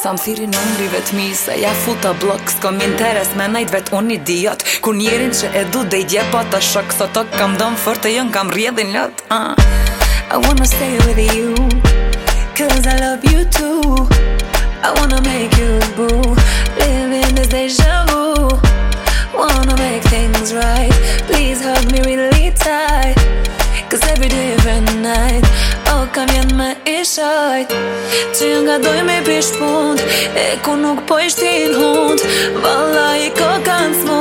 Sam thiri në mëri Se ja futa blok Ska më interes me najt vetë unë idiot Kur njerin që e du dhe i dje pata shok Sa kam dëmë fërë të jënë kam rjedin lot uh. I wanna stay with you Cause I love you too I wanna make you boo e shajt Që nga doj me pishpund E ku nuk po ishtin hund Valla i ka kanë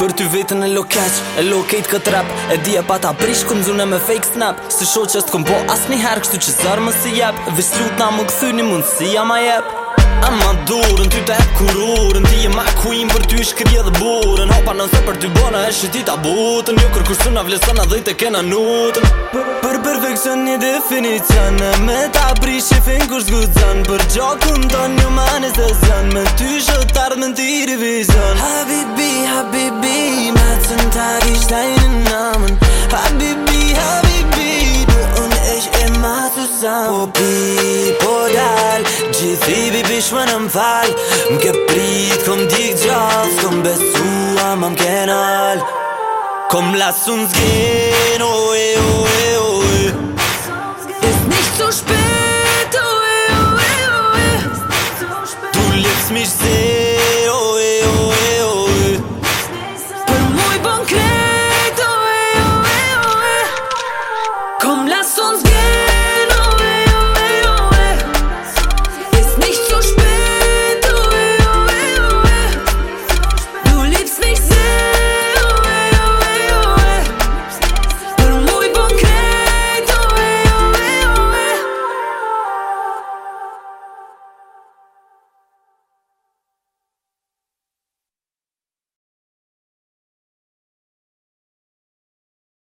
Për ty vetën e lo E lokejt këtë rap E di e pata prish këm zune me fake snap Së sho që është po as një her Kështu që zërë më si jep Dhe shtrut na më këthy një mundë si jam a jep A ma durën, ty të hep kururën Ti e ma kuim për ty shkri edhe burën Hopa në për ty bona e shëti ta butën Jo kërkur së na vlesën a dhejt e kena nutën Për perfekcion një definicion E me ta prish e fin kur shgudzan Për gjokën ton një mani zjan Me ty shëtard me dushmënë më fal Më ke prit, kom dik gjatë Kom besua, më më kenal Kom lasu në zgen, oe, oe, oe Ist nicht zu spät, oe, oe, oe Du lebst mich sehen